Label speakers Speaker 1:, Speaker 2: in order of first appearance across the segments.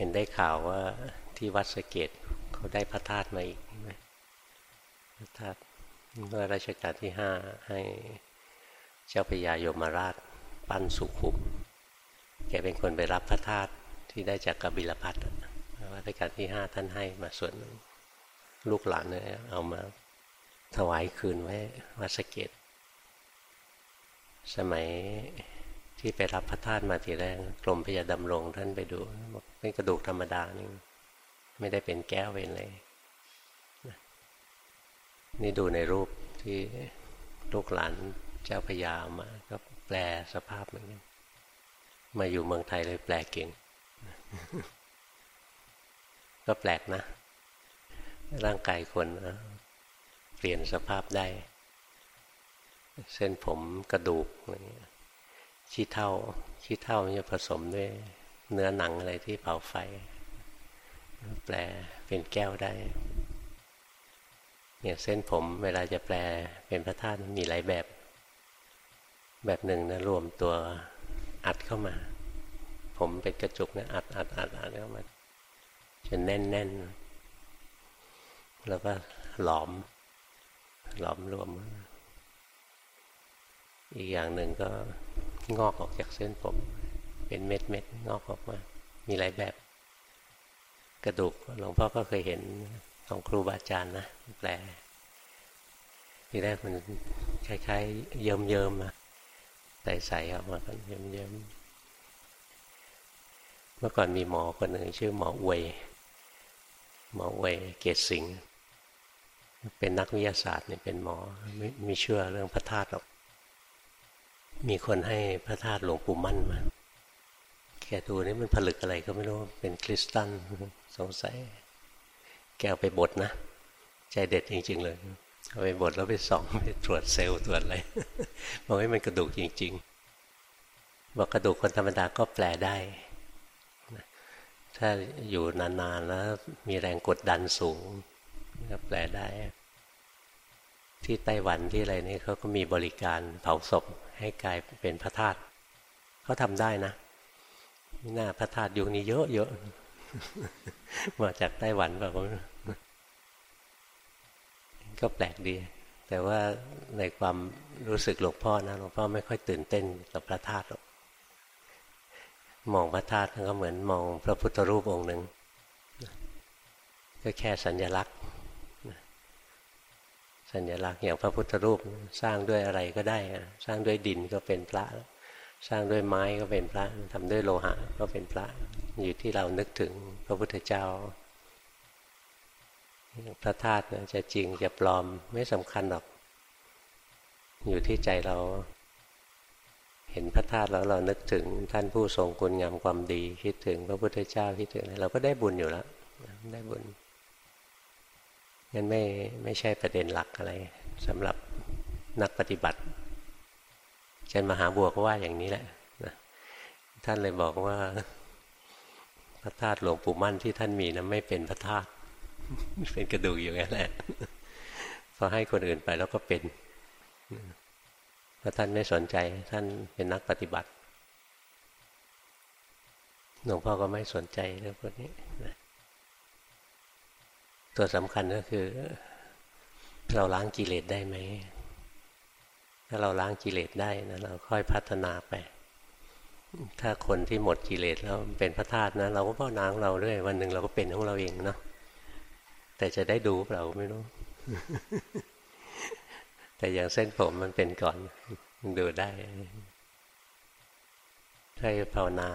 Speaker 1: เห็นได้ข่าวว่าที่วัดสเกตเขาได้พระธาตุมาอีกไหมพระธาตุเมื่อรัชกาลที่ห้าให้เจ้าพญายมราชปั้นสุขุม แกเป็นคนไปรับพระธาตุที่ได้จากกบิลพัทรัชกาลที่ห้าท่านให้มาส่วนหนึ่งลูกหลานเนี่ยเอามาถวายคืนไว้วัดสเกต สมัยที่ไปรับพระธาตุมาทีแรกกรมพยาดำรงท่านไปดูบอก เป็นกระดูกธรรมดานี่ไม่ได้เป็นแก้วเป็นเลย นี่ดูในรูปที่ลูกหลานเจ้าพญามา ก็แปลสภาพเหมือนกันมาอยู่เมืองไทยเลยแปลเก่ง ก็แปลกนะ ร่างกายคนเปลี่ยนสภาพได้ เส้นผมกระดูกอะไรเงี้ยขี้เท่าขี้เท่ามันจะผสมด้วย เนื้อหนังอะไรที่เผาไฟ แปลเป็นแก้วได้เนี่ยเส้นผมเวลาจะแปลเป็นพระธาตุมีหลายแบบ แบบหนึ่งนะรวมตัวอัดเข้ามา ผมเป็นกระจุกนะอัดอัดอัดอัดเข้ามาจนแน่นแน่นแล้วก็หลอม หลอมรวม อีกอย่างหนึ่งก็งอกออกจากเส้นผม เป็นเม็ดเม็ดงอกออกมา มีหลายแบบ กระดูกหลวงพ่อก็เคยเห็นของครูบาอาจารย์นะแปลทีแรกมันคล้ายๆเยิ้มเยิมอะใสๆออกมาเป็นเยิ้มเยิมเมื่อก่อนมีหมอคนหนึ่งชื่อหมออวย หมออวยเกศสิงห์เป็นนักวิทยาศาสตร์เนี่ยเป็นหมอไม่ไม่เชื่อเรื่องพระธาตุหรอก มีคนให้พระธาตุหลวงปู่มั่นมา แกดูนี่มันผลึกอะไรก็ไม่รู้เป็นคริสตัลสงสัย แกเอาไปบดนะ ใจเด็ดจริง ๆ เลยเอาไปบดแล้วไปส่องไปตรวจเซลล์ตรวจอะไรบอกว่ามันกระดูกจริง ๆ บอกกระดูกคนธรรมดาก็แปลได้ ถ้าอยู่นาน ๆ แล้วมีแรงกดดันสูงก็แปลได้ ที่ไต้หวันที่อะไรนี่เขาก็มีบริการเผาศพให้กลายเป็นพระธาตุเขาทำได้นะ หน้าพระธาตุยุคนี้เยอะๆมาจากไต้หวันแบบก็แปลกดี แต่ว่าในความรู้สึกหลวงพ่อนะหลวงพ่อไม่ค่อยตื่นเต้นกับพระธาตุหรอกมองพระธาตุก็เหมือนมองพระพุทธรูปองค์หนึ่งก็แค่สัญญลักษณ์ สัญลักษณ์อย่างพระพุทธรูปสร้างด้วยอะไรก็ได้ สร้างด้วยดินก็เป็นพระ สร้างด้วยไม้ก็เป็นพระทำด้วยโลหะก็เป็นพระอยู่ที่เรานึกถึงพระพุทธเจ้าพระธาตุจะจริงจะปลอมไม่สำคัญหรอก อยู่ที่ใจเรา เห็นพระธาตุแล้วเรานึกถึงท่านผู้ทรงคุณงามความดี คิดถึงพระพุทธเจ้าคิดถึงอะไรเราก็ได้บุญอยู่แล้วได้บุญงั้นไม่ไม่ใช่ประเด็นหลักอะไรสำหรับนักปฏิบัติ อาจารย์มหาบัวก็ว่าอย่างนี้แหละนะท่านเลยบอกว่า พระธาตุหลวงปู่มั่นที่ท่านมีนะไม่เป็นพระธาตุเป็นกระดูกอยู่งั้นแหละพอให้คนอื่นไปแล้วก็เป็นพระท่านไม่สนใจ ท่านเป็นนักปฏิบัติหลวงพ่อก็ไม่สนใจเรื่องพวกนี้ตัวสำคัญก็คือ เราล้างกิเลสได้ไหม ถ้าเราล้างกิเลสได้นะเราค่อยพัฒนาไป ถ้าคนที่หมดกิเลสแล้วเป็นพระธาตุนะ เราก็พ่อนางเราด้วย วันหนึ่งเราก็เป็นของเราเองเนาะแต่จะได้ดูเราไม่รู้ แต่อย่างเส้นผมมันเป็นก่อนดูได้ถ้าภาวนา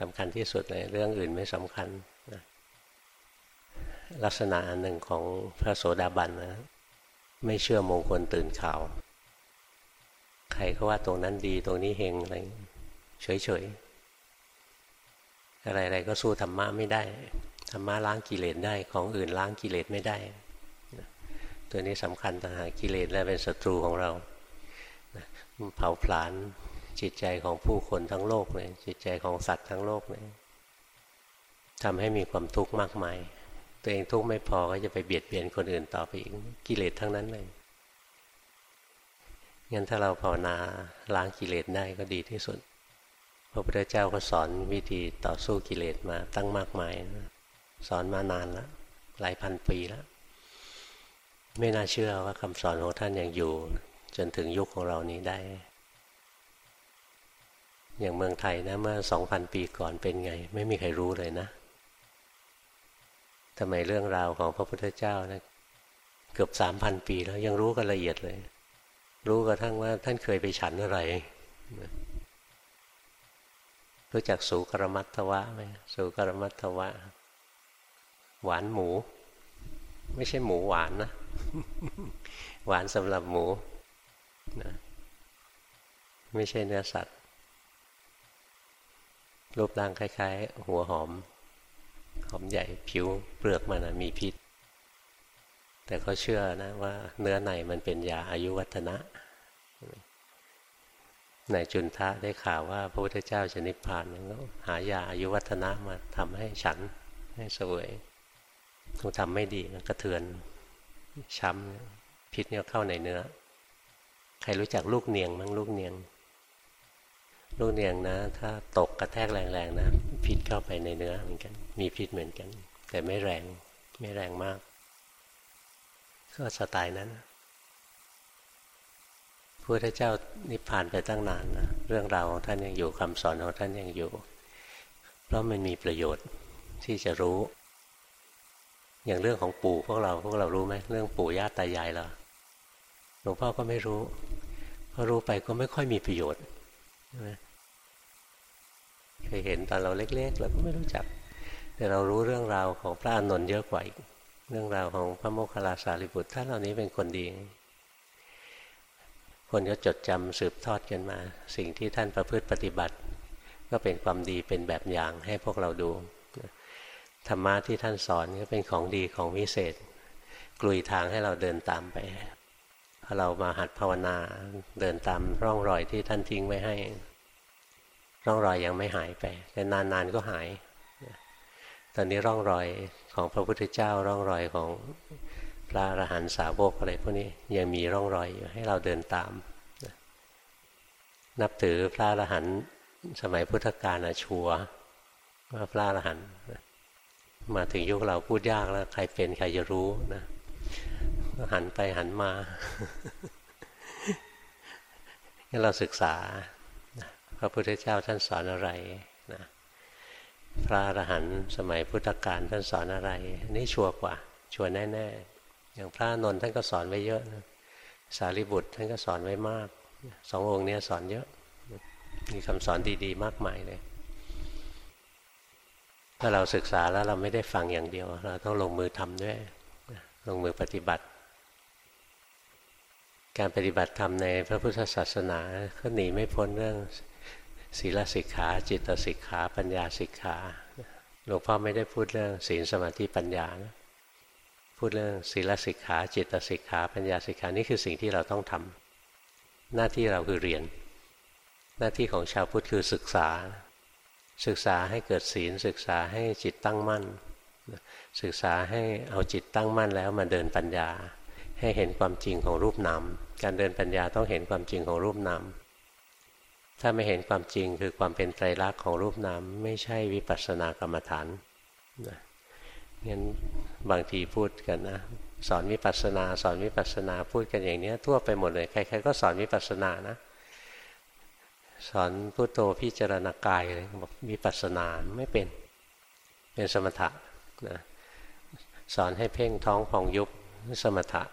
Speaker 1: สำคัญที่สุดเลยเรื่องอื่นไม่สำคัญนะลักษณะอันหนึ่งของพระโสดาบันนะ ไม่เชื่อมงคลตื่นข่าว ใครเขาว่าตรงนั้นดีตรงนี้เฮงอะไรเฉยๆอะไรๆก็สู้ธรรมะไม่ได้ธรรมะล้างกิเลสได้ของอื่นล้างกิเลสไม่ได้ ตัวนี้สำคัญต่างหากกิเลสและเป็นศัตรูของเราเผาผลาญจิตใจของผู้คนทั้งโลกเลยจิตใจของสัตว์ทั้งโลกเลยทำให้มีความทุกข์มากมาย ตัวเองทุกข์ไม่พอก็จะไปเบียดเบียนคนอื่นต่อไปอีกกิเลสทั้งนั้นเลย งั้นถ้าเราภาวนาล้างกิเลสได้ก็ดีที่สุด พระพุทธเจ้าก็สอนวิธีต่อสู้กิเลสมาตั้งมากมายนะสอนมานานแล้วหลายพันปีแล้ว ไม่น่าเชื่อว่าคำสอนของท่านยังอยู่ จนถึงยุคของเรานี้ได้ อย่างเมืองไทยนะเมื่อสองพันปีก่อนเป็นไง ไม่มีใครรู้เลยนะทำไมเรื่องราวของพระพุทธเจ้านะเกือบสามพันปีแล้วยังรู้กันละเอียดเลย รู้กระทั่งว่าท่านเคยไปฉันอะไรรู้จักสูกรมัตถวะไหมสูกรมัตถวะ หวานหมู ไม่ใช่หมูหวานนะ หวานสำหรับหมูนะไม่ใช่เนื้อสัตว์ รูปร่างคล้าย ๆ หัวหอม หอมใหญ่ผิวเปลือกมันมีพิษ แต่เขาเชื่อนะว่าเนื้อในมันเป็นยาอายุวัฒนะนายจุนทะได้ข่าวว่าพระพุทธเจ้าจะนิพพานก็หายาอายุวัฒนะมาทำให้ฉันให้สวยคงทำไม่ดีมันกระเทือน ช้ำพิษเนี่ยเข้าในเนื้อ ใครรู้จักลูกเนียงมั้งลูกเนียง ลูกเนียงนะ ถ้าตกกระแทกแรงๆนะ พิษเข้าไปในเนื้อเหมือนกัน มีพิษเหมือนกัน แต่ไม่แรงไม่แรงมาก ก็สไตล์นั้นพระพุทธเจ้านิพพานไปตั้งนานนะเรื่องราวของท่านยังอยู่คำสอนของท่านยังอยู่ เพราะมันมีประโยชน์ที่จะรู้ อย่างเรื่องของปู่พวกเราพวกเรารู้ไหมเรื่องปู่ย่าตายายเราหลวงพ่อก็ไม่รู้พอรู้ไปก็ไม่ค่อยมีประโยชน์ใช่ไหมเคยเห็นตอนเราเล็ก ๆ เราก็ไม่รู้จัก แต่เรารู้เรื่องราวของพระอานนท์เยอะกว่าอีก เรื่องราวของพระโมคคัลลาสารีบุตรท่านเหล่านี้เป็นคนดี คนก็จดจำสืบทอดกันมา สิ่งที่ท่านประพฤติปฏิบัติ ก็เป็นความดีเป็นแบบอย่างให้พวกเราดูธรรมะที่ท่านสอนก็เป็นของดีของวิเศษ กลุยทางให้เราเดินตามไปพอเรามาหัดภาวนาเดินตามร่องรอยที่ท่านทิ้งไว้ให้ ร่องรอยยังไม่หายไป แต่นานๆก็หาย ตอนนี้ร่องรอย ของพระพุทธเจ้าร่องรอยของพระอรหันตสาวกอะไรพวกนี้ยังมีร่องรอยอยู่ให้เราเดินตาม นับถือพระอรหันต์สมัยพุทธกาลชัวว่าพระอรหันต์มาถึงยุคเราพูดยากแล้ว ใครเป็นใครจะรู้นะหันไปหันมาให้เราศึกษาพระพุทธเจ้าท่านสอนอะไรนะ พระอรหันต์สมัยพุทธกาลท่านสอนอะไรนี่ชัวร์กว่า ชัวร์แน่ ๆ อย่างพระนนท์ท่านก็สอนไว้เยอะนะสารีบุตรท่านก็สอนไว้มากสององค์นี้สอนเยอะ มีคำสอนดีๆ มากมายเลยถ้าเราศึกษาแล้วเราไม่ได้ฟังอย่างเดียว เราต้องลงมือทำด้วย ลงมือปฏิบัติ การปฏิบัติธรรมในพระพุทธศาสนาก็หนีไม่พ้นเรื่อง ศีลสิกขา จิตสิกขา ปัญญาสิกขาหลวงพ่อไม่ได้พูดเรื่องศีลสมาธิปัญญานะพูดเรื่องศีลสิกขา จิตสิกขา ปัญญาสิกขานี่คือสิ่งที่เราต้องทำหน้าที่เราคือเรียน หน้าที่ของชาวพุทธคือศึกษา ศึกษาให้เกิดศีลศึกษาให้จิตตั้งมั่น ศึกษาให้เอาจิตตั้งมั่นแล้วมาเดินปัญญา ให้เห็นความจริงของรูปนามการเดินปัญญาต้องเห็นความจริงของรูปนาม ถ้าไม่เห็นความจริงคือความเป็นไตรลักษณ์ของรูปนามไม่ใช่วิปัสสนากรรมฐานนะงั้นบางทีพูดกันนะสอนวิปัสสนาสอนวิปัสสนาพูดกันอย่างนี้ทั่วไปหมดเลยใครๆก็สอนวิปัสสนานะ สอนพุโทโธพิจารณากายอะไรบอกวิปัสสนาไม่เป็นเป็นสมถะนะสอนให้เพ่งท้องพองยุบสมถะ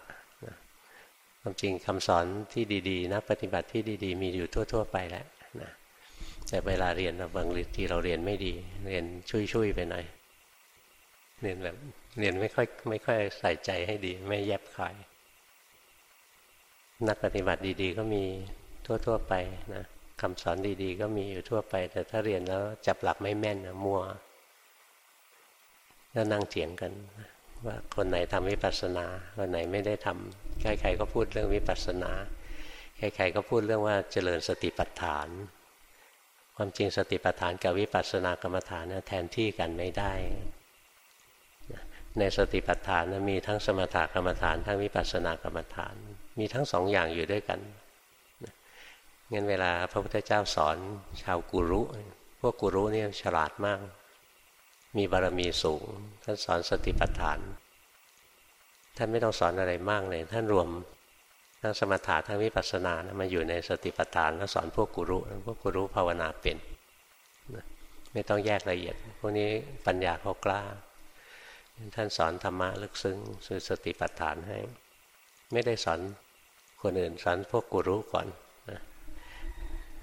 Speaker 1: ความจริงคำสอนที่ดีๆนะปฏิบัติที่ดีๆ มีอยู่ทั่ว ๆ ไปแล้วนะ แต่เวลาเรียนบางทีเราเรียนไม่ดี เรียนชุยๆไปหน่อยเรียนแบบเรียนไม่ค่อยไม่ค่อยใส่ใจให้ดี ไม่แยบขาย นักปฏิบัติดีๆ ก็มีทั่วๆไปนะคำสอนดีๆ ก็มีอยู่ทั่วไป แต่ถ้าเรียนแล้วจับหลักไม่แม่นนะมัวก็นั่งเถียงกัน ว่าคนไหนทำวิปัสสนาคนไหนไม่ได้ทำใครๆก็พูดเรื่องวิปัสสนาใครๆก็พูดเรื่องว่าเจริญสติปัฏฐาน ความจริงสติปัฏฐานกับวิปัสสนากรรมฐานนะแทนที่กันไม่ได้ ในสติปัฏฐานนะมีทั้งสมถกรรมฐาน ทั้งวิปัสสนากรรมฐาน มีทั้งสองอย่างอยู่ด้วยกันงั้นเวลาพระพุทธเจ้าสอนชาวกุรุ พวกกุรุเนี่ยฉลาดมาก มีบารมีสูงท่านสอนสติปัฏฐาน ท่านไม่ต้องสอนอะไรมากเลย ท่านรวม ทั้งสมถะทั้งวิปัสสนานะมาอยู่ในสติปัฏฐานแล้วสอนพวกกุรุพวกกุรุภาวนาเป็นไม่ต้องแยกละเอียด พวกนี้ปัญญาเขากล้า ท่านสอนธรรมะลึกซึ้งสื่อสติปัฏฐานให้ ไม่ได้สอนคนอื่นสอนพวกกุรุก่อนนะ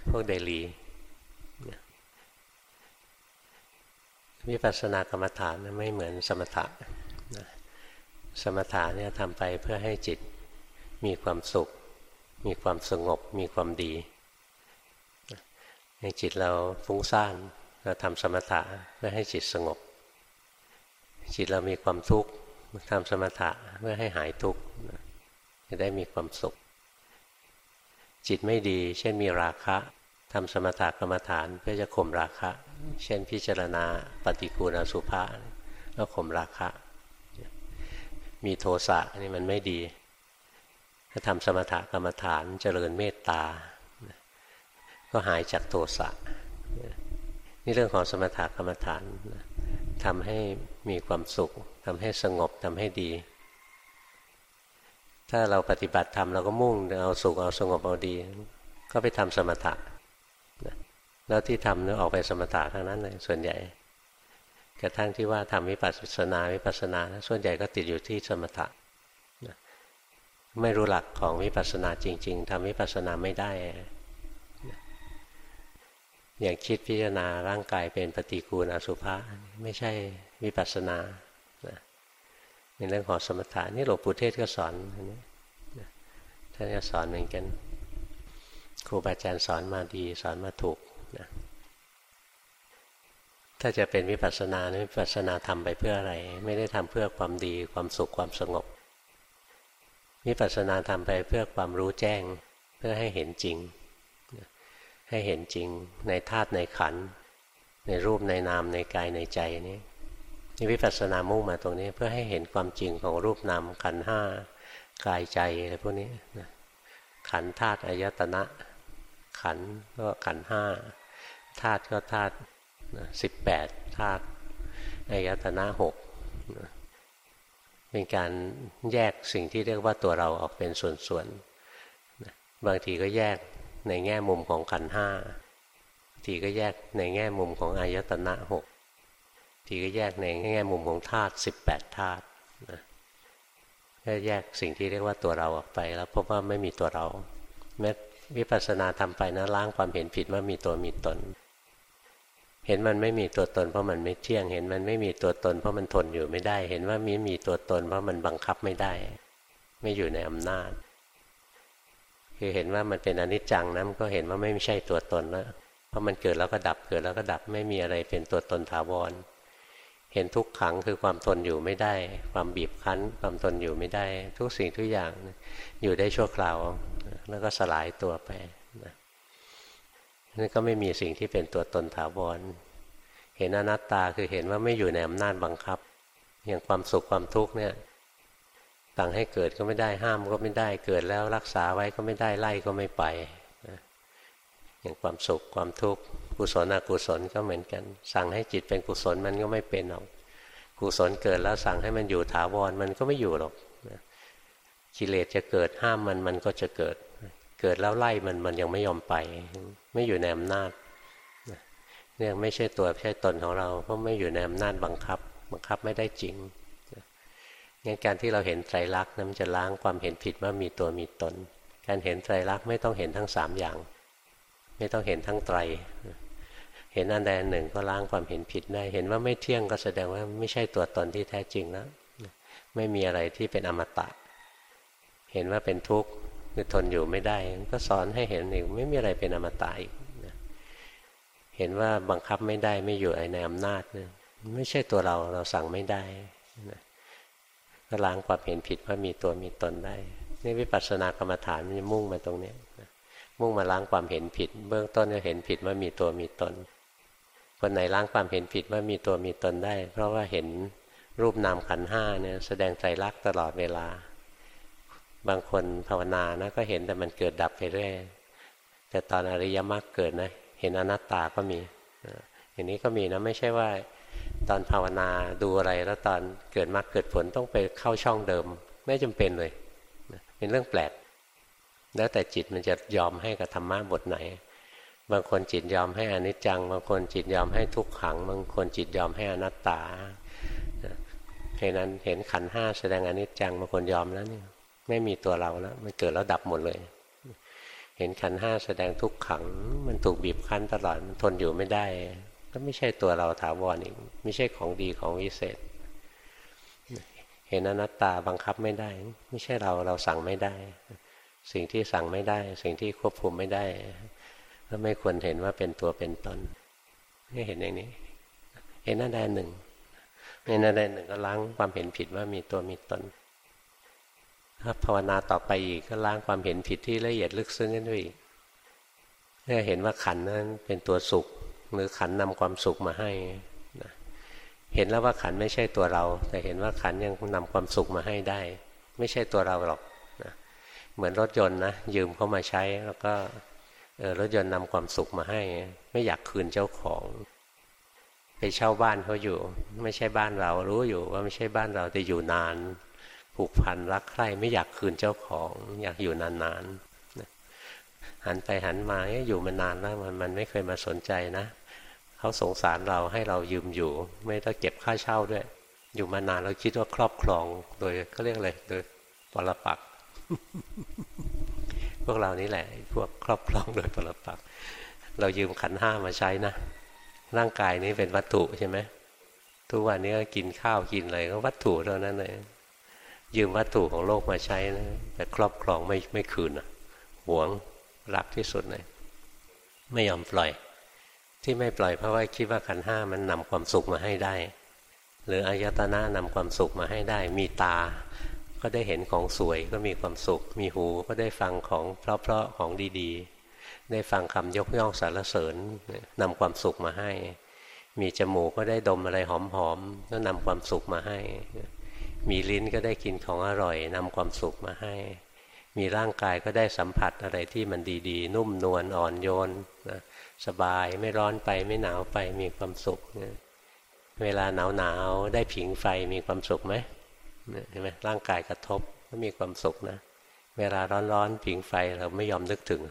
Speaker 1: พวกเดลีวิปัสสนากรรมฐานไม่เหมือนสมถะสมถะเนี่ยทำไปเพื่อให้จิต มีความสุข มีความสงบ มีความดีในจิตเราฟุ้งซ่านเราทำสมถะเพื่อให้จิตสงบ จิตเรามีความทุกข์ทำสมถะเพื่อให้หายทุกข์จะได้มีความสุข จิตไม่ดี เช่นมีราคะทำสมถะกรรมฐานเพื่อจะข่มราคะ เช่นพิจารณาปฏิกูลสุภาแล้วข่มราคะ มีโทสะนี่มันไม่ดี ถ้าทำสมถะกรรมฐานเจริญเมตตา ก็หายจากโทสะนี่เรื่องของสมถะกรรมฐานทำให้มีความสุขทำให้สงบทำให้ดี ถ้าเราปฏิบัติธรรมเราก็มุ่งเอาสุขเอาสงบเอาดี ก็ไปทำสมถะแล้วที่ทำเนี่ยออกไปสมถะทั้งนั้นเลยส่วนใหญ่กระทั่งที่ว่าทำวิปัสสนาวิปัสสนา ส่วนใหญ่ก็ติดอยู่ที่สมถะ ไม่รู้หลักของวิปัสสนาจริง ๆทำวิปัสสนาไม่ได้ อย่างคิดพิจารณาร่างกายเป็นปฏิกูลอสุภะไม่ใช่วิปัสสนาเป็นเรื่องของสมถะนี่หลวงปู่เทศก็สอนท่านก็สอนเหมือนกัน ครูบาอาจารย์สอนมาดีสอนมาถูกนะถ้าจะเป็นวิปัสสนาวิปัสสนาทำไปเพื่ออะไร ไม่ได้ทำเพื่อความดีความสุขความสงบ วิปัสสนาทำไปเพื่อความรู้แจ้ง เพื่อให้เห็นจริง ให้เห็นจริงในธาตุในขัน ในรูปในนามในกายในใจนี้นี่วิปัสสนามุ่งมาตรงนี้เพื่อให้เห็นความจริงของรูปนามขันห้ากายใจอะไรพวกนี้ขันธาตุอายตนะ ขันก็ขันห้าธาตุก็ธาตุสิบแปดธาตุอายตนะหก เป็นการแยกสิ่งที่เรียกว่าตัวเราออกเป็นส่วนๆบางทีก็แยกในแง่มุมของขันห้าทีก็แยกในแง่มุมของอายตนะหกทีก็แยกในแง่มุมของธาตุสิบแปดธาตุก็แยกสิ่งที่เรียกว่าตัวเราออกไป แล้วพบว่าไม่มีตัวเราแม้วิปัสสนาทำไปนะล้างความเห็นผิดว่ามีตัวมีตน เห็นมันไม่มีตัวตนเพราะมันไม่เที่ยง เห็นมันไม่มีตัวตนเพราะมันทนอยู่ไม่ได้ เห็นว่ามีมีตัวตนเพราะมันบังคับไม่ได้ ไม่อยู่ในอำนาจ คือเห็นว่ามันเป็นอนิจจังนะมันก็เห็นว่าไม่ใช่ตัวตนแล้ว เพราะมันเกิดแล้วก็ดับ เกิดแล้วก็ดับ ไม่มีอะไรเป็นตัวตนถาวร เห็นทุกขังคือความทนอยู่ไม่ได้ ความบีบคั้น ความทนอยู่ไม่ได้ ทุกสิ่งทุกอย่างอยู่ได้ชั่วคราว แล้วก็สลายตัวไป นั่นก็ไม่มีสิ่งที่เป็นตัวตนถาวร เห็นอนัตตาคือเห็นว่าไม่อยู่ในอำนาจบังคับ อย่างความสุขความทุกข์เนี่ยสั่งให้เกิดก็ไม่ได้ห้ามก็ไม่ได้เกิดแล้วรักษาไว้ก็ไม่ได้ไล่ก็ไม่ไปอย่างความสุขความทุกข์กุศลอกุศลก็เหมือนกัน สั่งให้จิตเป็นกุศลมันก็ไม่เป็นหรอกกุศลเกิดแล้วสั่งให้มันอยู่ถาวรมันก็ไม่อยู่หรอกกิเลสจะเกิดห้ามมันมันก็จะเกิด เกิดแล้วไล่มันมันยังไม่ยอมไป ไม่อยู่ในอำนาจเนี่ยไม่ใช่ตัวใช่ตนของเรา เพราะไม่อยู่ในอำนาจบังคับ บังคับไม่ได้จริงงั้นการที่เราเห็นไตรลักษณ์นั้นจะล้างความเห็นผิดว่ามีตัวมีตน การเห็นไตรลักษณ์ไม่ต้องเห็นทั้งสามอย่าง ไม่ต้องเห็นทั้งไตร เห็นอันใดอันหนึ่งก็ล้างความเห็นผิดได้ เห็นว่าไม่เที่ยงก็แสดงว่าไม่ใช่ตัวตนที่แท้จริงแล้วไม่มีอะไรที่เป็นอมตะ เห็นว่าเป็นทุกข์ คือทนอยู่ไม่ได้ก็สอนให้เห็นอีกไม่มีอะไรเป็นอมตะอีกเห็นว่าบังคับไม่ได้ไม่อยู่ในอำนาจนะไม่ใช่ตัวเราเราสั่งไม่ได้นะก็ล้างความเห็นผิดว่ามีตัวมีตนได้นี่วิปัสสนากรรมฐานมันจะมุ่งมาตรงนี้นะมุ่งมาล้างความเห็นผิด เบื้องต้นก็เห็นผิดว่ามีตัวมีตน คนไหนล้างความเห็นผิดว่ามีตัวมีตนได้ เพราะว่าเห็นรูปนามขันห้าเนี่ยแสดงใจรักตลอดเวลา บางคนภาวนานะก็เห็นแต่มันเกิดดับไปเรื่อยแต่ตอนอริยมรรคเกิดนะเห็นอนัตตาก็มีอย่างนี้ก็มีนะไม่ใช่ว่า ตอนภาวนาดูอะไรแล้วตอนเกิดมรรคเกิดผลต้องไปเข้าช่องเดิม ไม่จำเป็นเลยเป็นเรื่องแปลก แล้วแต่จิตมันจะยอมให้กับธรรมะบทไหน บางคนจิตยอมให้อนิจจัง บางคนจิตยอมให้ทุกขัง บางคนจิตยอมให้อนัตตาเพราะนั้นเห็นขันห้าแสดงอนิจจังบางคนยอมแล้วนี่ ไม่มีตัวเราแล้วมันเกิดแล้วดับหมดเลย เห็นขันห้าแสดงทุกขัง มันถูกบีบคั้นตลอดมันทนอยู่ไม่ได้ ก็ไม่ใช่ตัวเราถาวรอีกไม่ใช่ของดีของวิเศษ เห็นอนัตตาบังคับไม่ได้ ไม่ใช่เราเราสั่งไม่ได้ สิ่งที่สั่งไม่ได้ สิ่งที่ควบคุมไม่ได้ก็ไม่ควรเห็นว่าเป็นตัวเป็นตนไม่เห็นอย่างนี้เห็นนั่นแดนหนึ่งในนั่นแดนหนึ่งก็ล้างความเห็นผิดว่ามีตัวมีตน ถ้าภาวนาต่อไปอีกก็ล้างความเห็นผิดที่ละเอียดลึกซึ้งขึ้นด้วยอีกเมื่อเห็นว่าขันนั้นเป็นตัวสุข หรือขันนำความสุขมาให้นะเห็นแล้วว่าขันไม่ใช่ตัวเรา แต่เห็นว่าขันยังนำความสุขมาให้ได้ ไม่ใช่ตัวเราหรอกนะเหมือนรถยนต์นะยืมเข้ามาใช้แล้วก็รถยนต์นำความสุขมาให้ ไม่อยากคืนเจ้าของไปเช่าบ้านเขาอยู่ ไม่ใช่บ้านเรารู้อยู่ว่าไม่ใช่บ้านเราแต่อยู่นาน ผูกพันรักใคร่ไม่อยากคืนเจ้าของ อยากอยู่นานๆหันไปหันมาอยู่มานานแล้วมันมันไม่เคยมาสนใจนะเขาสงสารเราให้เรายืมอยู่ ไม่ต้องเก็บค่าเช่าด้วย อยู่มานานเราคิดว่าครอบครอง โดยก็เรียกอะไรโดยปรปักพวกเรานี่แหละ พวกครอบครองโดยปรปักเรายืมขันห้ามาใช้นะร่างกายนี้เป็นวัตถุใช่ไหมทุกวันนี้ก็กินข้าวกินอะไรก็วัตถุเท่านั้นเลย ยืมวัตถุของโลกมาใช้นะแต่ครอบครองไม่ไม่คืนนะหวงรักที่สุดเลยไม่ยอมปล่อย ที่ไม่ปล่อยเพราะว่าคิดว่าขันห้ามันนำความสุขมาให้ได้ หรืออายตนะนำความสุขมาให้ได้ มีตา ก็ได้เห็นของสวยก็มีความสุข มีหูก็ได้ฟังของเพราะๆของดีๆ ได้ฟังคำยกย่องสรรเสริญนำความสุขมาให้ มีจมูกก็ได้ดมอะไรหอมๆก็นำความสุขมาให้ มีลิ้นก็ได้กินของอร่อยนำความสุขมาให้ มีร่างกายก็ได้สัมผัสอะไรที่มันดีๆ นุ่มนวลอ่อนโยนนะสบายไม่ร้อนไปไม่หนาวไปมีความสุขเวลาหนาวหนาวได้ผิงไฟมีความสุขไหมเห็นไหมร่างกายกระทบก็มีความสุขนะ เวลาร้อนร้อนผิงไฟเราไม่ยอมนึกถึง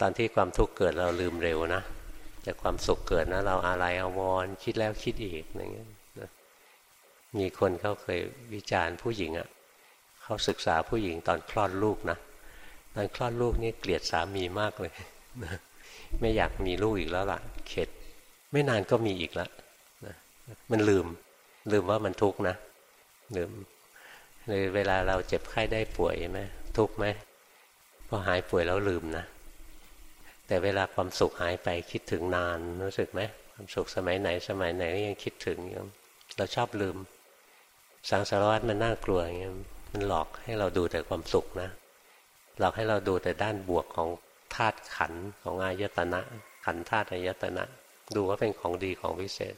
Speaker 1: ตอนที่ความทุกข์เกิดเราลืมเร็วนะแต่ความสุขเกิดนะเราอะไรเอาวอนคิดแล้วคิดอีกอย่างเงี้ย มีคนเขาเคยวิจารณ์ผู้หญิงอะ่ะเขาศึกษาผู้หญิงตอนคลอดลูกนะตอนคลอดลูกนี่เกลียดสามีมากเลยไม่อยากมีลูกอีกแล้วล่ะ เข็ด ไม่นานก็มีอีกแล้วนะมันลืม ลืมว่ามันทุกข์นะลืมเลยเวลาเราเจ็บไข้ได้ป่วยไหมทุกข์ไหมพอหายป่วยแล้วลืมนะแต่เวลาความสุขหายไปคิดถึงนานรู้สึกไหมความสุขสมัยไหนสมัยไหนยังคิดถึงอยู่เราชอบลืม สังสารวัตมันน่ากลัวอย่างเงี้ยมันหลอกให้เราดูแต่ความสุขนะ หลอกให้เราดูแต่ด้านบวกของธาตุขันของอายตนะ ขันธาตุอายตนะ ดูว่าเป็นของดีของวิเศษ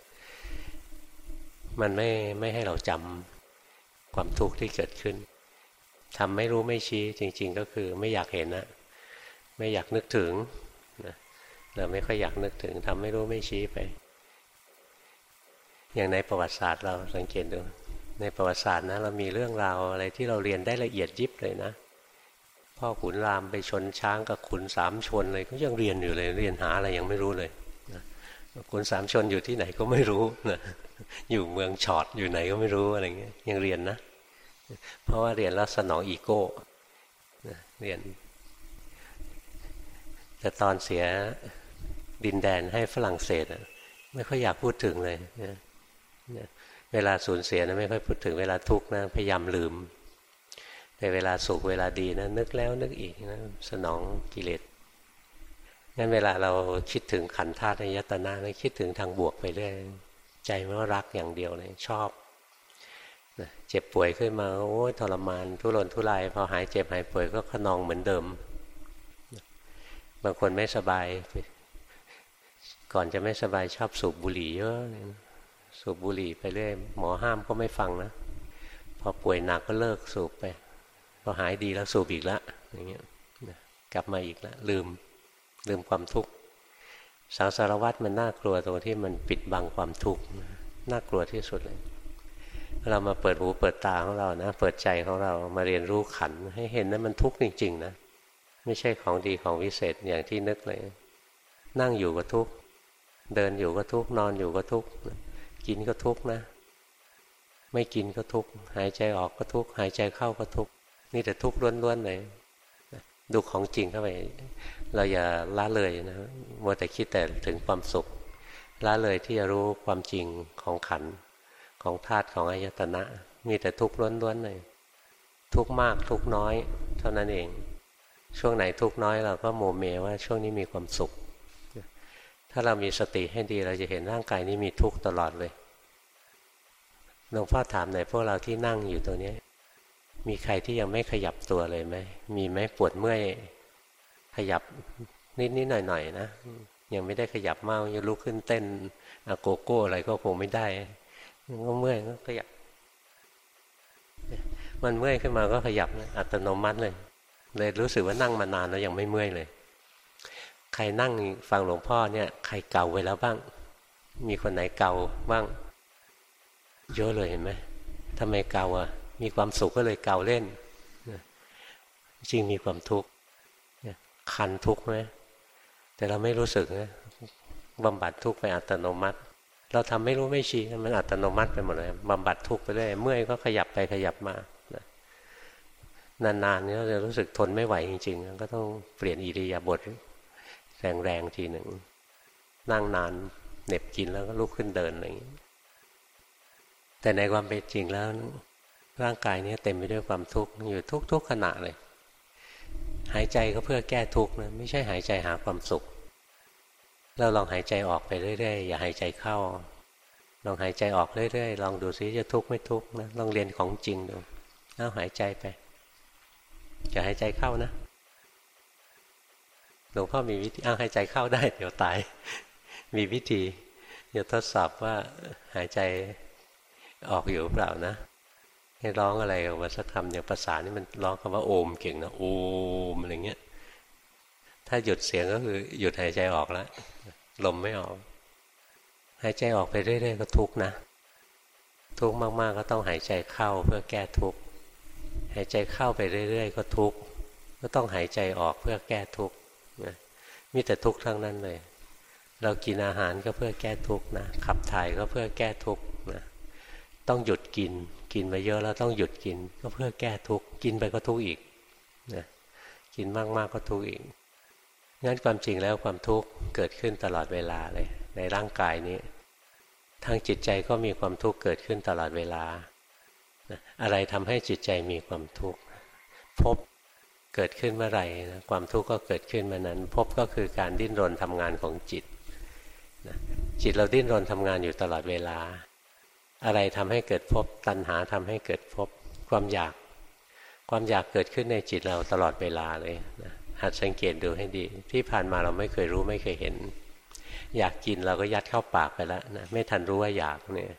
Speaker 1: มันไม่ไม่ให้เราจำความทุกข์ที่เกิดขึ้นทำไม่รู้ไม่ชี้จริง ๆ ก็คือไม่อยากเห็นนะไม่อยากนึกถึงนะเราไม่ค่อยอยากนึกถึงทำไม่รู้ไม่ชี้ไป อย่างในประวัติศาสตร์เราสังเกตดู ในประวัติศาสตร์นะเรามีเรื่องราวอะไรที่เราเรียนได้ละเอียดยิบเลยนะ พ่อขุนรามไปชนช้างกับขุนสามชนเลยก็ยังเรียนอยู่เลย เรียนหาอะไรยังไม่รู้เลยขุนสามชนอยู่ที่ไหนก็ไม่รู้นะอยู่เมืองชอดอยู่ไหนก็ไม่รู้อะไรเงี้ยยังเรียนนะ เพราะว่าเรียนแล้วสนองอีโก้เรียน แต่ตอนเสียดินแดนให้ฝรั่งเศสไม่ค่อยอยากพูดถึงเลย เวลาสูญเสียนะไม่ค่อยพูดถึงเวลาทุกข์นะพยายามลืม แต่เวลาสุขเวลาดีนะนึกแล้วนึกอีกนะสนองกิเลสงั้นเวลาเราคิดถึงขันธาตุยตนะนะคิดถึงทางบวกไปเรื่อยใจไม่ว่ารักอย่างเดียวเลยชอบเจ็บป่วยขึ้นมาโอ้ทรมานทุรนทุรายพอหายเจ็บหายป่วยก็ขนองเหมือนเดิม บางคนไม่สบาย ก่อนจะไม่สบายชอบสูบบุหรี่เยอะ สูบบุหรี่ไปเรื่อยหมอห้ามก็ไม่ฟังนะพอป่วยหนักก็เลิกสูบไปพอหายดีแล้วสูบอีกแล้วอย่างเงี้ยกลับมาอีกแล้วลืมลืมความทุกข์สังสารวัตรมันน่ากลัวตรงที่มันปิดบังความทุกข์น่ากลัวที่สุดเลย เรามาเปิดหูเปิดตาของเรานะ เปิดใจของเรามาเรียนรู้ขันให้เห็นนะมันทุกข์จริง ๆ นะ ไม่ใช่ของดีของวิเศษอย่างที่นึกเลย นั่งอยู่ก็ทุกข์เดินอยู่ก็ทุกข์นอนอยู่ก็ทุกข์ กินก็ทุกข์นะ ไม่กินก็ทุกข์หายใจออกก็ทุกข์หายใจเข้าก็ทุกข์นี่แต่ทุกข์ล้วนๆเลยดูของจริงเข้าไปเราอย่าละเลยนะมัวแต่คิดแต่ถึงความสุขละเลยที่จะรู้ความจริงของขันของธาตุของอายตนะ มีแต่ทุกข์ล้วนๆเลย ทุกข์มากทุกข์น้อย เท่านั้นเอง ช่วงไหนทุกข์น้อยเราก็โมเมว่าช่วงนี้มีความสุข ถ้าเรามีสติให้ดีเราจะเห็นร่างกายนี้มีทุกข์ตลอดเลยหลวงพ่อถามหน่อยพวกเราที่นั่งอยู่ตัวนี้ มีใครที่ยังไม่ขยับตัวเลยไหมมีไหมปวดเมื่อยขยับนิดนิดหน่อยหน่อยนะยังไม่ได้ขยับมากยังลุกขึ้นเต้นอโกโก้อะไรก็คงไม่ได้ก็เมื่อยก็ขยับ มันเมื่อยขึ้นมาก็ขยับอัตโนมัติเลย เลยรู้สึกว่านั่งมานานแล้วยังไม่เมื่อยเลย ใครนั่งฟังหลวงพ่อเนี่ย ใครเก่าไว้แล้วบ้าง มีคนไหนเก่าบ้าง เยอะเลยเห็นไหมทำไมเก่าอะ มีความสุขก็เลยเก่าเล่นจริงมีความทุกข์คันทุกข์ไหมแต่เราไม่รู้สึกนะบำบัดทุกข์ไปอัตโนมัติ เราทำไม่รู้ไม่ชี้มันอัตโนมัติไปหมดเลยบำบัดทุกข์ไปเรื่อยเมื่อยก็ขยับไปขยับมานานๆเนี่ยเราจะรู้สึกทนไม่ไหวจริงๆ ก็ต้องเปลี่ยนอิริยาบถ แรงๆทีหนึ่งนั่งนานเหน็บกินแล้วก็ลุกขึ้นเดินอะไรอย่างนี้แต่ในความเป็นจริงแล้ว ร่างกายนี้เต็มไปด้วยความทุกข์อยู่ทุกๆขณะเลย หายใจก็เพื่อแก้ทุกข์นะไม่ใช่หายใจหาความสุข เราลองหายใจออกไปเรื่อยๆอย่าหายใจเข้า ลองหายใจออกเรื่อยๆลองดูซิจะทุกข์ไม่ทุกข์นะลองเรียนของจริงดูเอาหายใจไปจะหายใจเข้านะ หลวงพ่อมีวิธีเอาหายใจเข้าได้ เดี๋ยวตาย มีวิธีจะทดสอบว่าหายใจออกอยู่เปล่านะ ให้ร้องอะไรออกมาสักคำอย่างภาษานี่มันร้องคำว่าโอมเก่งนะโอมอะไรเงี้ยถ้าหยุดเสียงก็คือหยุดหายใจออกแล้วลมไม่ออก หายใจออกไปเรื่อยๆก็ทุกนะ ทุกมาก ๆ ก็ต้องหายใจเข้าเพื่อแก้ทุกหายใจเข้าไปเรื่อย ๆ ก็ทุกก็ต้องหายใจออกเพื่อแก้ทุก มีแต่ทุกข์ทั้งนั้นเลย เรากินอาหารก็เพื่อแก้ทุกข์นะขับถ่ายก็เพื่อแก้ทุกข์นะต้องหยุดกิน กินมาเยอะแล้วต้องหยุดกิน ก็เพื่อแก้ทุกข์กินไปก็ทุกข์อีกนะกินมากๆกก็ทุกข์อีกงั้นความจริงแล้วความทุกข์เกิดขึ้นตลอดเวลาเลย ในร่างกายนี้ ทางจิตใจก็มีความทุกข์เกิดขึ้นตลอดเวลา อะไรทำให้จิตใจมีความทุกข์พบ เกิดขึ้นเมื่อไหร่นะความทุกข์ก็เกิดขึ้นเมื่อนั้นพบก็คือการดิ้นรนทำงานของจิตจิตเราดิ้นรนทำงานอยู่ตลอดเวลา อะไรทำให้เกิดพบตัณหาทำให้เกิดพบความอยาก ความอยากเกิดขึ้นในจิตเราตลอดเวลาเลยนะหัดสังเกตดูให้ดี ที่ผ่านมาเราไม่เคยรู้ไม่เคยเห็น อยากกินเราก็ยัดเข้าปากไปแล้วนะไม่ทันรู้ว่าอยากเนี่ย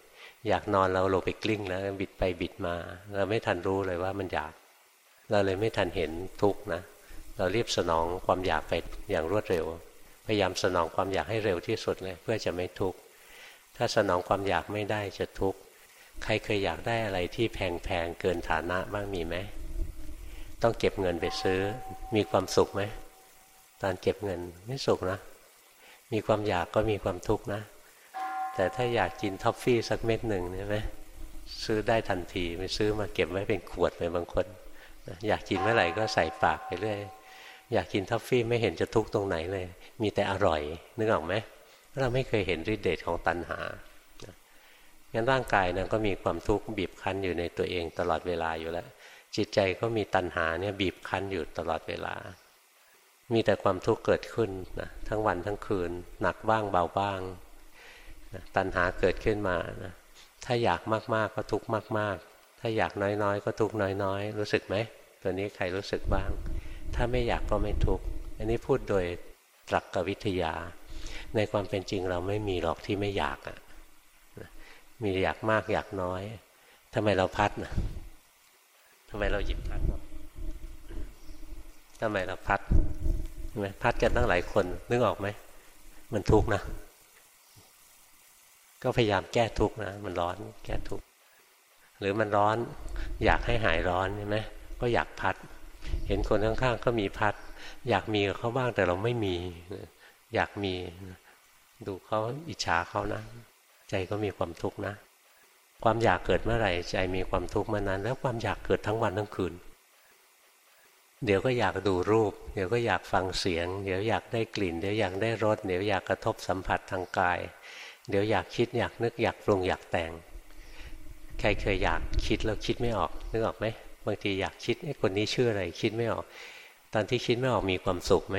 Speaker 1: อยากนอนเราลงไปกลิ้งแล้วบิดไปบิดมา เราไม่ทันรู้เลยว่ามันอยาก เราเลยไม่ทันเห็นทุกข์นะเรารีบสนองความอยากไปอย่างรวดเร็ว พยายามสนองความอยากให้เร็วที่สุดเลยเพื่อจะไม่ทุกข์ถ้าสนองความอยากไม่ได้จะทุกข์ใครเคยอยากได้อะไรที่แพงๆเกินฐานะบ้างมีไหมต้องเก็บเงินไปซื้อ มีความสุขไหมตอนเก็บเงินไม่สุขนะ มีความอยากก็มีความทุกข์นะ แต่ถ้าอยากกินท็อฟฟี่สักเม็ดหนึ่งใช่ไหมซื้อได้ทันทีไม่ซื้อมาเก็บไว้เป็นขวดเลยบางคน อยากกินเมื่อไหร่ก็ใส่ปากไปเรื่อยอยากกินท็อฟฟี่ไม่เห็นจะทุกข์ตรงไหนเลย มีแต่อร่อยนึกออกไหมเราไม่เคยเห็นฤทธิเดชของตัณหางั้นร่างกายนะก็มีความทุกข์บีบคั้นอยู่ในตัวเองตลอดเวลาอยู่แล้ว จิตใจก็มีตัณหาเนี่ยบีบคั้นอยู่ตลอดเวลา มีแต่ความทุกข์เกิดขึ้นนะทั้งวันทั้งคืน หนักบ้างเบาบ้างนะตัณหาเกิดขึ้นมานะถ้าอยากมากๆก็ทุกข์มากๆ ถ้าอยากน้อยๆ ก็ทุกน้อยๆ รู้สึกไหม ตัวนี้ใครรู้สึกบ้าง ถ้าไม่อยากก็ไม่ทุกอันนี้พูดโดยตรรกวิทยา ในความเป็นจริงเราไม่มีหรอกที่ไม่อยากอะมีอยากมากอยากน้อยทำไมเราพัดนะทำไมเราหยิบพัดทำไมเราพัดทำไมพัดกันตั้งหลายคนนึกออกไหมมันทุกข์นะ ก็พยายามแก้ทุกข์นะ มันร้อนแก้ทุกข์ หรือมันร้อนอยากให้หายร้อนใช่ไหมก็อยากพัด เห็นคนข้างๆก็มีพัด อยากมีกับเขาบ้างแต่เราไม่มี อยากมีดูเขาอิจฉาเขานะ ใจก็มีความทุกข์นะ ความอยากเกิดเมื่อไหร่ ใจมีความทุกข์เมื่อนั้น แล้วความอยากเกิดทั้งวันทั้งคืน เดี๋ยวก็อยากดูรูป เดี๋ยวก็อยากฟังเสียง เดี๋ยวอยากได้กลิ่น เดี๋ยวอยากได้รสเดี๋ยวอยากกระทบสัมผัสทางกาย เดี๋ยวอยากคิดอยากนึกอยากปรุงอยากแต่ง ใครเคยอยากคิดแล้วคิดไม่ออกนึกออกไหมบางทีอยากคิดไอ้คนนี้ชื่ออะไรคิดไม่ออก ตอนที่คิดไม่ออกมีความสุขไหม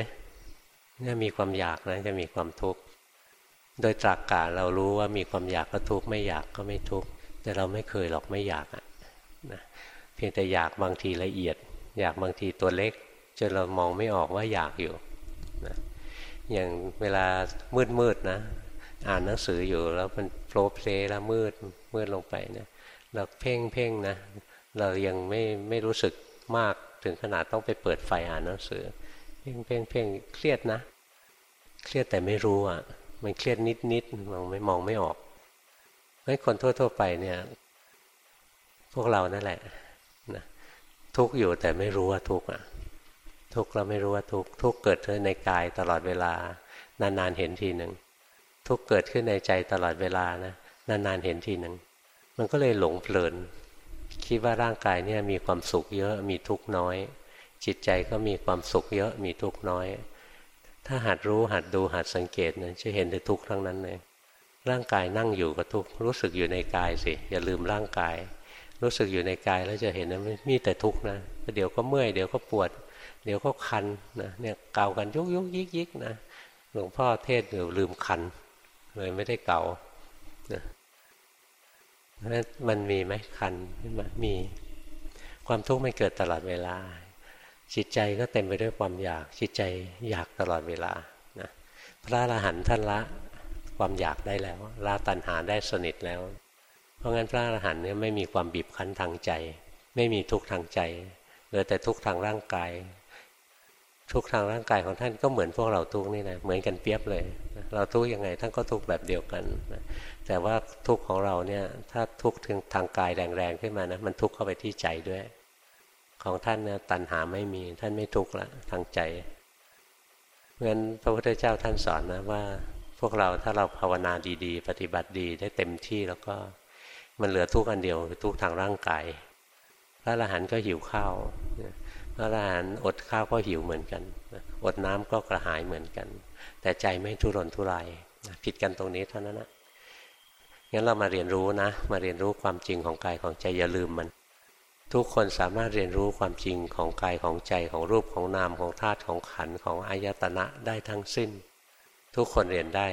Speaker 1: เนี่ยมีความอยากนะจะมีความทุกข์โดยตรากกาเรารู้ว่ามีความอยากก็ทุกข์ไม่อยากก็ไม่ทุกข์แต่เราไม่เคยหรอกไม่อยากอะนะเพียงแต่อยากบางทีละเอียด อยากบางทีตัวเล็กจนเรามองไม่ออกว่าอยากอยู่นะอย่างเวลามืดมืดนะ อ่านหนังสืออยู่แล้วมันโปรเพลแล้วมืดมืดลงไปเนะ เราเพ่งเพ่งนะ เรายังไม่ไม่รู้สึกมากถึงขนาดต้องไปเปิดไฟอ่านหนังสือ เพ่งเพ่งเพ่งเครียดนะ เครียดแต่ไม่รู้อะ มันเครียดนิดนิดมองไม่มองไม่ออกเพราะคนทั่ว ๆ ไปเนี่ย พวกเรานั่นแหละทุกข์อยู่แต่ไม่รู้ว่าทุกข์อะ ทุกข์เราไม่รู้ว่าทุกข์ทุกข์เกิดขึ้นในกายตลอดเวลา นานๆเห็นทีหนึ่งทุกข์เกิดขึ้นในใจตลอดเวลานะนานๆเห็นทีหนึ่ง มันก็เลยหลงเพลิน คิดว่าร่างกายเนี่ยมีความสุขเยอะมีทุกข์น้อย จิตใจก็มีความสุขเยอะมีทุกข์น้อย ถ้าหัดรู้หัดดูหัดสังเกตนะจะเห็นแต่ทุกข์ทั้งนั้นเลยร่างกายนั่งอยู่ก็ทุกข์รู้สึกอยู่ในกายสิอย่าลืมร่างกาย รู้สึกอยู่ในกายแล้วจะเห็นนะมีแต่ทุกข์นะเดี๋ยวก็เมื่อยเดี๋ยวก็ปวด เดี๋ยวก็คันนะเนี่ยเกากันยุกยุกยิกยิกนะหลวงพ่อเทศเดี๋ยวลืมคันเลยไม่ได้เกานะ มันมีไหมคันขึ้นมามี ความทุกข์มันเกิดตลอดเวลา จิตใจก็เต็มไปด้วยความอยาก จิตใจอยากตลอดเวลานะพระอรหันต์ท่านละความอยากได้แล้วละตัณหาได้สนิทแล้ว เพราะงั้นพระอรหันต์เนี่ยไม่มีความบีบคั้นทางใจ ไม่มีทุกข์ทางใจเหลือแต่ทุกข์ทางร่างกาย ทุกทางร่างกายของท่านก็เหมือนพวกเราทุกนี่นะเหมือนกันเปียบเลย เราทุกยังไงท่านก็ทุกแบบเดียวกัน แต่ว่าทุกของเราเนี่ยถ้าทุกข์ทางทางกายแรงๆขึ้นมานะมันทุกเข้าไปที่ใจด้วย ของท่านเนี่ยตัณหาไม่มีท่านไม่ทุกละทางใจเพราะฉะนั้นพระพุทธเจ้าท่านสอนนะว่า พวกเราถ้าเราภาวนาดีๆ ปฏิบัติดีได้เต็มที่แล้วก็มันเหลือทุกอันเดียวคือทุกทางร่างกายพระอรหันต์ก็หิวข้าว พระอรหันต์อดข้าวก็หิวเหมือนกัน อดน้ำก็กระหายเหมือนกัน แต่ใจไม่ทุรนทุรายผิดกันตรงนี้เท่านั้นนะงั้นเรามาเรียนรู้นะ มาเรียนรู้ความจริงของกายของใจอย่าลืมมัน ทุกคนสามารถเรียนรู้ความจริงของกายของใจของรูปของนามของธาตุของขันของอายตนะได้ทั้งสิ้น ทุกคนเรียนได้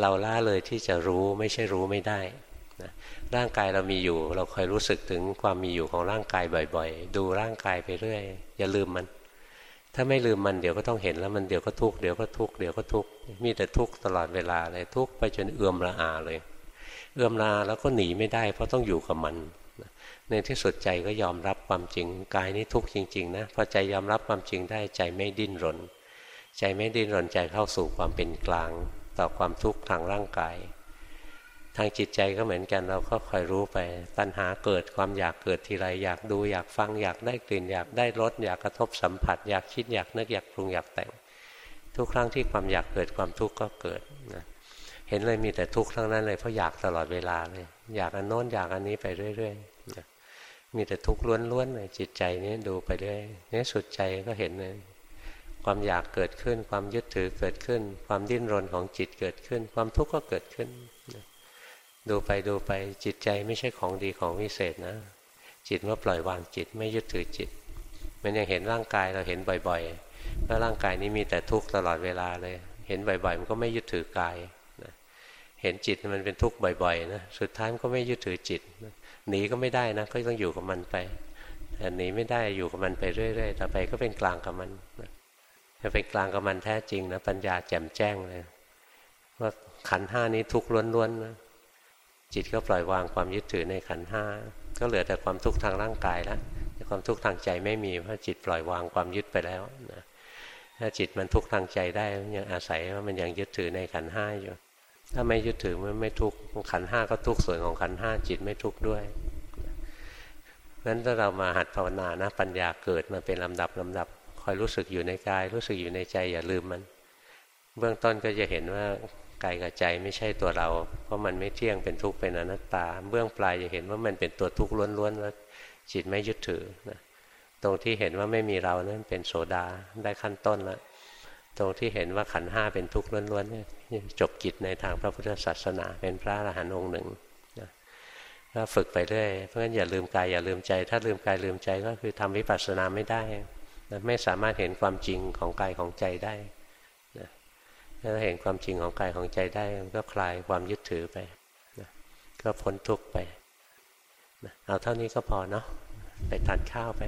Speaker 1: เราล่าเลยที่จะรู้ไม่ใช่รู้ไม่ได้ นะร่างกายเรามีอยู่ เราคอยรู้สึกถึงความมีอยู่ของร่างกายบ่อย ๆ ดูร่างกายไปเรื่อย อย่าลืมมัน ถ้าไม่ลืมมันเดี๋ยวก็ต้องเห็นแล้วมันเดี๋ยวก็ทุกข์เดี๋ยวก็ทุกข์เดี๋ยวก็ทุกข์มีแต่ทุกข์ตลอดเวลาเลยทุกข์ไปจนเอื่อมละอาเลย เอื่อมละอาแล้วก็หนีไม่ได้เพราะต้องอยู่กับมันในที่สุดใจก็ยอมรับความจริงกายนี้ทุกข์จริงๆนะพอใจยอมรับความจริงได้ใจไม่ดิ้นรน ใจไม่ดิ้นรนใจเข้าสู่ความเป็นกลาง ต่อความทุกข์ทางร่างกาย ทางจิตใจก็เหมือนกันเราก็คอยรู้ไป ตัณหาเกิดความอยากเกิดทีไรอยากดูอยากฟังอยากได้กลิ่น อยากได้รสอยากกระทบสัมผัส อยากคิดอยากนึกอยากปรุงอยากแต่ง ทุกครั้งที่ความอยากเกิดความทุกข์ก็เกิดนะเห็นเลยมีแต่ทุกข์ทั้งนั้นเลยเพราะอยากตลอดเวลาเลยอยากอันโน้นอยากอันนี้ไปเรื่อยๆนะมีแต่ทุกข์ล้วนๆเลยจิตใจนี้ดูไปเรื่อยนี่สุดใจก็เห็นเลยความอยากเกิดขึ้น ความยึดถือเกิดขึ้น ความดิ้นรนของจิตเกิดขึ้น ความทุกข์ก็เกิดขึ้นนะ ดูไปดูไปจิตใจไม่ใช่ของดีของวิเศษนะ จิตเมื่อปล่อยวางจิตไม่ยึดถือจิต มันยังเห็นร่างกายเราเห็นบ่อยๆว่าร่างกายนี้มีแต่ทุกข์ตลอดเวลาเลย เห็นบ่อยๆ มันก็ไม่ยึดถือกายนะเห็นจิตมันเป็นทุกข์บ่อยๆนะสุดท้ายมันก็ไม่ยึดถือจิตหนีก็ไม่ได้นะก็ต้องอยู่กับมันไปแต่หนีไม่ได้อยู่กับมันไปเรื่อยๆต่อไปก็เป็นกลางกับมันจะเป็นกลางกับมันแท้จริงนะปัญญาแจ่มแจ้งเลยว่าขันห้านี้ทุกข์ล้วนๆนะ จิตก็ปล่อยวางความยึดถือในขันห้าก็เหลือแต่ความทุกข์ทางร่างกายแล้วความทุกข์ทางใจไม่มีเพราะจิตปล่อยวางความยึดไปแล้วนะถ้าจิตมันทุกข์ทางใจได้มันยังอาศัยว่ามันยังยึดถือในขันห้าอยู่ ถ้าไม่ยึดถือมันไม่ทุกข์ขันห้าก็ทุกข์ส่วนของขันห้าจิตไม่ทุกข์ด้วยนั้นถ้าเรามาหัดภาวนานะปัญญาเกิดมาเป็นลำดับลำดับคอยรู้สึกอยู่ในกาย รู้สึกอยู่ในใจอย่าลืมมัน เบื้องต้นก็จะเห็นว่า กายกับใจไม่ใช่ตัวเรา เพราะมันไม่เที่ยงเป็นทุกข์เป็นอนัตตา เบื้องปลายจะเห็นว่ามันเป็นตัวทุกข์ล้วนๆแล้วจิตไม่ยึดถือนะตรงที่เห็นว่าไม่มีเรานั้นเป็นโสดาได้ขั้นต้นแล้วตรงที่เห็นว่าขันห้าเป็นทุกข์ล้วนๆเนี่ยจบกิจในทางพระพุทธศาสนา เป็นพระอรหันต์องค์หนึ่งนะก็ฝึกไปเรื่อยเพราะฉะนั้นอย่าลืมกายอย่าลืมใจ ถ้าลืมกายลืมใจก็คือทำวิปัสสนาไม่ได้นะไม่สามารถเห็นความจริงของกายของใจได้ ถ้าเห็นความจริงของกายของใจได้มันก็คลายความยึดถือไปนะก็พ้นทุกข์ไปนะเอาเท่านี้ก็พอเนาะไปทานข้าวไป